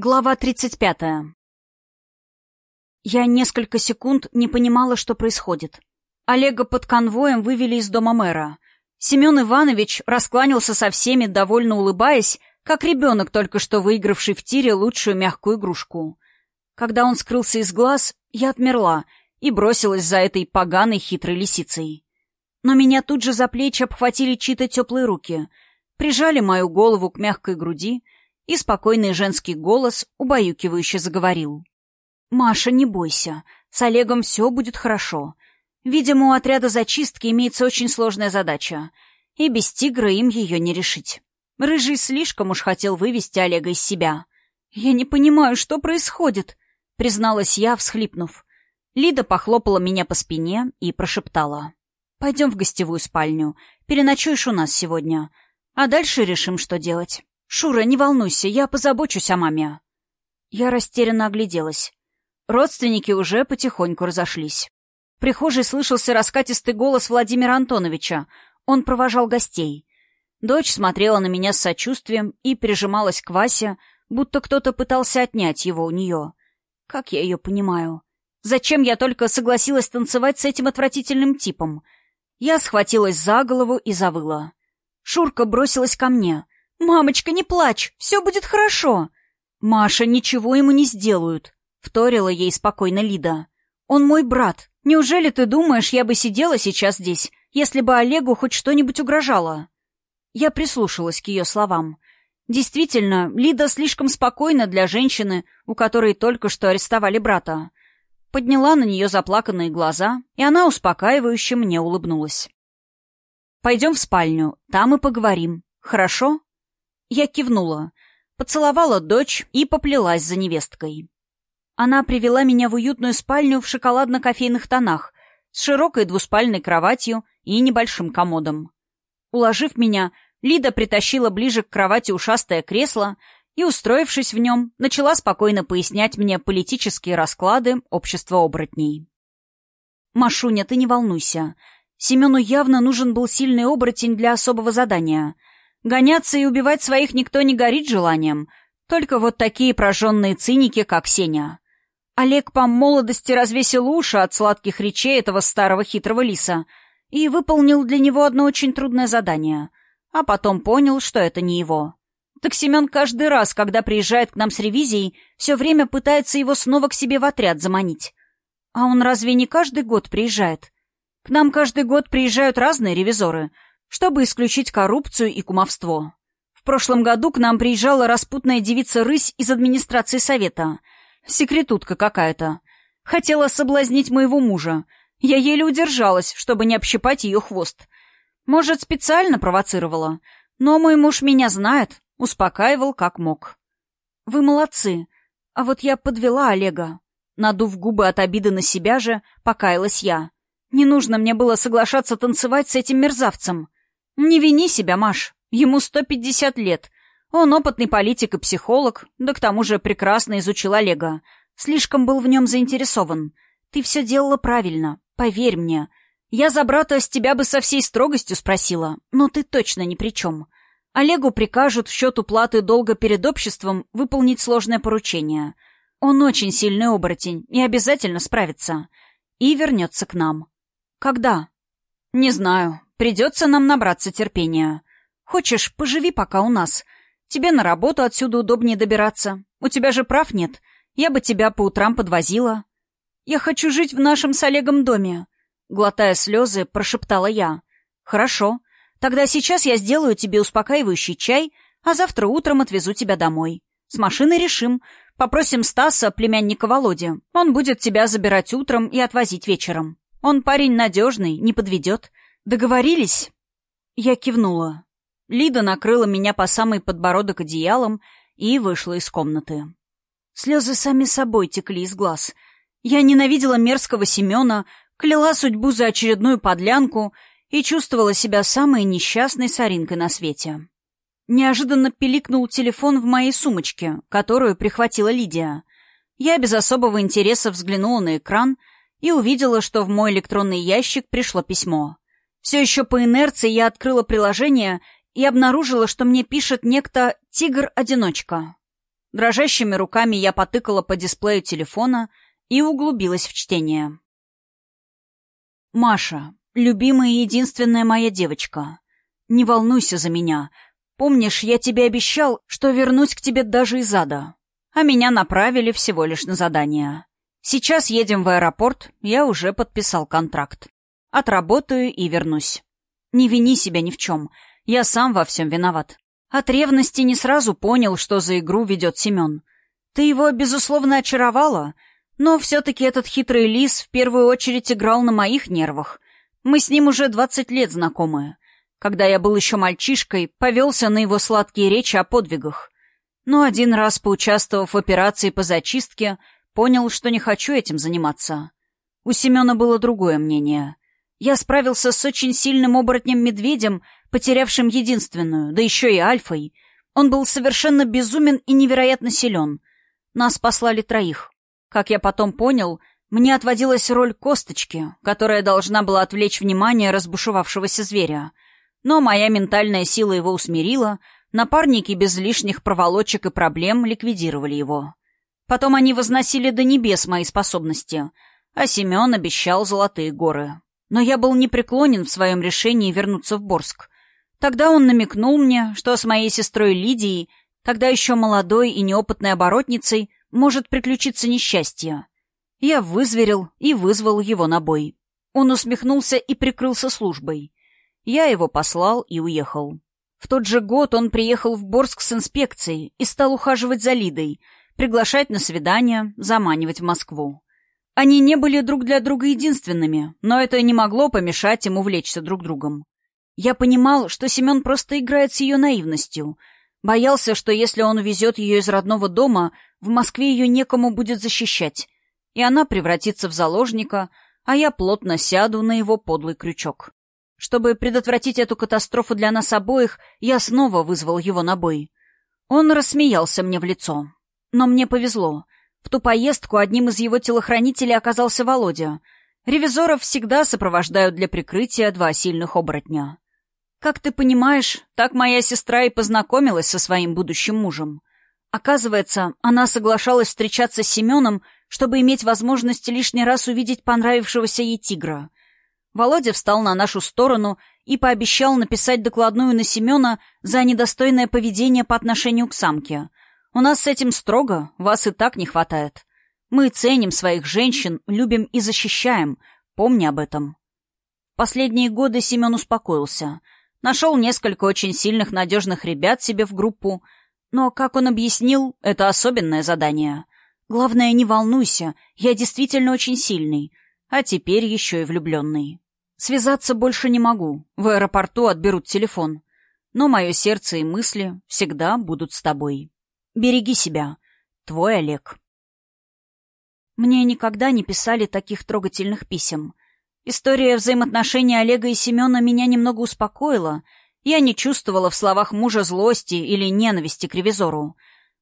Глава 35. Я несколько секунд не понимала, что происходит. Олега под конвоем вывели из дома мэра. Семен Иванович раскланялся со всеми, довольно улыбаясь, как ребенок, только что выигравший в тире лучшую мягкую игрушку. Когда он скрылся из глаз, я отмерла и бросилась за этой поганой хитрой лисицей. Но меня тут же за плечи обхватили чьи-то теплые руки, прижали мою голову к мягкой груди — и спокойный женский голос убаюкивающе заговорил. «Маша, не бойся. С Олегом все будет хорошо. Видимо, у отряда зачистки имеется очень сложная задача, и без тигра им ее не решить. Рыжий слишком уж хотел вывести Олега из себя. Я не понимаю, что происходит», — призналась я, всхлипнув. Лида похлопала меня по спине и прошептала. «Пойдем в гостевую спальню. Переночуешь у нас сегодня. А дальше решим, что делать». «Шура, не волнуйся, я позабочусь о маме». Я растерянно огляделась. Родственники уже потихоньку разошлись. В прихожей слышался раскатистый голос Владимира Антоновича. Он провожал гостей. Дочь смотрела на меня с сочувствием и прижималась к Васе, будто кто-то пытался отнять его у нее. Как я ее понимаю? Зачем я только согласилась танцевать с этим отвратительным типом? Я схватилась за голову и завыла. Шурка бросилась ко мне. «Мамочка, не плачь, все будет хорошо!» «Маша, ничего ему не сделают», — вторила ей спокойно Лида. «Он мой брат. Неужели ты думаешь, я бы сидела сейчас здесь, если бы Олегу хоть что-нибудь угрожало?» Я прислушалась к ее словам. Действительно, Лида слишком спокойна для женщины, у которой только что арестовали брата. Подняла на нее заплаканные глаза, и она успокаивающе мне улыбнулась. «Пойдем в спальню, там и поговорим. Хорошо?» Я кивнула, поцеловала дочь и поплелась за невесткой. Она привела меня в уютную спальню в шоколадно-кофейных тонах, с широкой двуспальной кроватью и небольшим комодом. Уложив меня, Лида притащила ближе к кровати ушастое кресло и, устроившись в нем, начала спокойно пояснять мне политические расклады общества оборотней. «Машуня, ты не волнуйся. Семену явно нужен был сильный оборотень для особого задания — Гоняться и убивать своих никто не горит желанием. Только вот такие прожженные циники, как Сеня. Олег по молодости развесил уши от сладких речей этого старого хитрого лиса и выполнил для него одно очень трудное задание. А потом понял, что это не его. Так Семен каждый раз, когда приезжает к нам с ревизией, все время пытается его снова к себе в отряд заманить. А он разве не каждый год приезжает? К нам каждый год приезжают разные ревизоры — чтобы исключить коррупцию и кумовство. В прошлом году к нам приезжала распутная девица-рысь из администрации совета. Секретутка какая-то. Хотела соблазнить моего мужа. Я еле удержалась, чтобы не общипать ее хвост. Может, специально провоцировала. Но мой муж меня знает, успокаивал как мог. Вы молодцы. А вот я подвела Олега. Надув губы от обиды на себя же, покаялась я. Не нужно мне было соглашаться танцевать с этим мерзавцем. «Не вини себя, Маш. Ему 150 лет. Он опытный политик и психолог, да к тому же прекрасно изучил Олега. Слишком был в нем заинтересован. Ты все делала правильно, поверь мне. Я за брата с тебя бы со всей строгостью спросила, но ты точно ни при чем. Олегу прикажут в счет уплаты долга перед обществом выполнить сложное поручение. Он очень сильный оборотень и обязательно справится. И вернется к нам. Когда? Не знаю. Придется нам набраться терпения. Хочешь, поживи пока у нас. Тебе на работу отсюда удобнее добираться. У тебя же прав нет. Я бы тебя по утрам подвозила. Я хочу жить в нашем с Олегом доме. Глотая слезы, прошептала я. Хорошо. Тогда сейчас я сделаю тебе успокаивающий чай, а завтра утром отвезу тебя домой. С машиной решим. Попросим Стаса, племянника Володи. Он будет тебя забирать утром и отвозить вечером. Он парень надежный, не подведет. «Договорились?» Я кивнула. Лида накрыла меня по самый подбородок одеялом и вышла из комнаты. Слезы сами собой текли из глаз. Я ненавидела мерзкого Семена, кляла судьбу за очередную подлянку и чувствовала себя самой несчастной соринкой на свете. Неожиданно пиликнул телефон в моей сумочке, которую прихватила Лидия. Я без особого интереса взглянула на экран и увидела, что в мой электронный ящик пришло письмо. Все еще по инерции я открыла приложение и обнаружила, что мне пишет некто «Тигр-одиночка». Дрожащими руками я потыкала по дисплею телефона и углубилась в чтение. «Маша, любимая и единственная моя девочка, не волнуйся за меня. Помнишь, я тебе обещал, что вернусь к тебе даже из ада. А меня направили всего лишь на задание. Сейчас едем в аэропорт, я уже подписал контракт. Отработаю и вернусь. Не вини себя ни в чем, я сам во всем виноват. От ревности не сразу понял, что за игру ведет Семен. Ты его, безусловно, очаровала, но все-таки этот хитрый лис в первую очередь играл на моих нервах. Мы с ним уже двадцать лет знакомы. Когда я был еще мальчишкой, повелся на его сладкие речи о подвигах. Но один раз, поучаствовав в операции по зачистке, понял, что не хочу этим заниматься. У Семена было другое мнение. Я справился с очень сильным оборотнем-медведем, потерявшим единственную, да еще и альфой. Он был совершенно безумен и невероятно силен. Нас послали троих. Как я потом понял, мне отводилась роль косточки, которая должна была отвлечь внимание разбушевавшегося зверя. Но моя ментальная сила его усмирила, напарники без лишних проволочек и проблем ликвидировали его. Потом они возносили до небес мои способности, а Семен обещал золотые горы. Но я был непреклонен в своем решении вернуться в Борск. Тогда он намекнул мне, что с моей сестрой Лидией, тогда еще молодой и неопытной оборотницей, может приключиться несчастье. Я вызверил и вызвал его на бой. Он усмехнулся и прикрылся службой. Я его послал и уехал. В тот же год он приехал в Борск с инспекцией и стал ухаживать за Лидой, приглашать на свидания, заманивать в Москву. Они не были друг для друга единственными, но это не могло помешать им увлечься друг другом. Я понимал, что Семен просто играет с ее наивностью. Боялся, что если он увезет ее из родного дома, в Москве ее некому будет защищать, и она превратится в заложника, а я плотно сяду на его подлый крючок. Чтобы предотвратить эту катастрофу для нас обоих, я снова вызвал его на бой. Он рассмеялся мне в лицо. Но мне повезло — в ту поездку одним из его телохранителей оказался Володя. Ревизоров всегда сопровождают для прикрытия два сильных оборотня. Как ты понимаешь, так моя сестра и познакомилась со своим будущим мужем. Оказывается, она соглашалась встречаться с Семеном, чтобы иметь возможность лишний раз увидеть понравившегося ей тигра. Володя встал на нашу сторону и пообещал написать докладную на Семена за недостойное поведение по отношению к самке, у нас с этим строго, вас и так не хватает. Мы ценим своих женщин, любим и защищаем. Помни об этом. Последние годы Семен успокоился. Нашел несколько очень сильных, надежных ребят себе в группу. Но, как он объяснил, это особенное задание. Главное, не волнуйся, я действительно очень сильный. А теперь еще и влюбленный. Связаться больше не могу. В аэропорту отберут телефон. Но мое сердце и мысли всегда будут с тобой. Береги себя. Твой Олег. Мне никогда не писали таких трогательных писем. История взаимоотношений Олега и Семена меня немного успокоила. Я не чувствовала в словах мужа злости или ненависти к ревизору.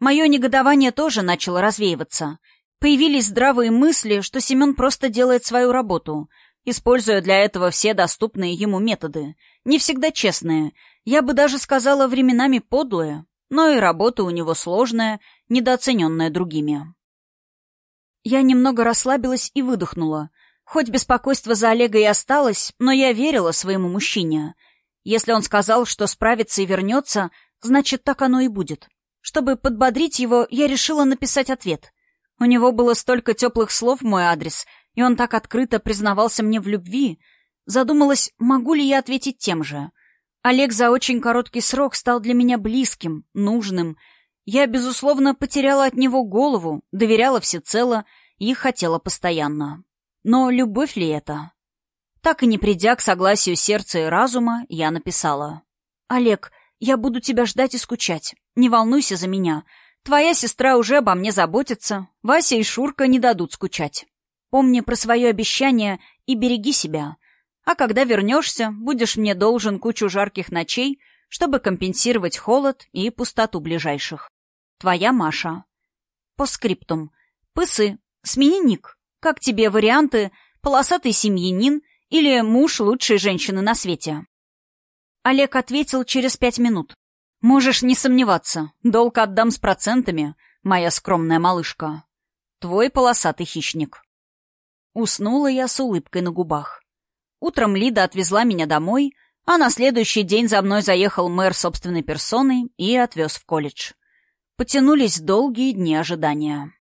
Мое негодование тоже начало развеиваться. Появились здравые мысли, что Семен просто делает свою работу, используя для этого все доступные ему методы. Не всегда честные. Я бы даже сказала, временами подлые, но и работа у него сложная, недооцененная другими. Я немного расслабилась и выдохнула. Хоть беспокойство за Олега и осталось, но я верила своему мужчине. Если он сказал, что справится и вернется, значит, так оно и будет. Чтобы подбодрить его, я решила написать ответ. У него было столько теплых слов в мой адрес, и он так открыто признавался мне в любви. Задумалась, могу ли я ответить тем же. Олег за очень короткий срок стал для меня близким, нужным. Я, безусловно, потеряла от него голову, доверяла всецело и хотела постоянно. Но любовь ли это? Так и не придя к согласию сердца и разума, я написала. «Олег, я буду тебя ждать и скучать. Не волнуйся за меня. Твоя сестра уже обо мне заботится. Вася и Шурка не дадут скучать. Помни про свое обещание и береги себя. А когда вернешься, будешь мне должен кучу жарких ночей, чтобы компенсировать холод и пустоту ближайших. Твоя Маша. По скриптум. Пысы. Смени ник. Как тебе варианты «полосатый семьянин» или «муж лучшей женщины на свете»? Олег ответил через пять минут. «Можешь не сомневаться. Долг отдам с процентами. моя скромная малышка. Твой полосатый хищник». Уснула я с улыбкой на губах. Утром Лида отвезла меня домой, а на следующий день за мной заехал мэр собственной персоной и отвез в колледж. Потянулись долгие дни ожидания.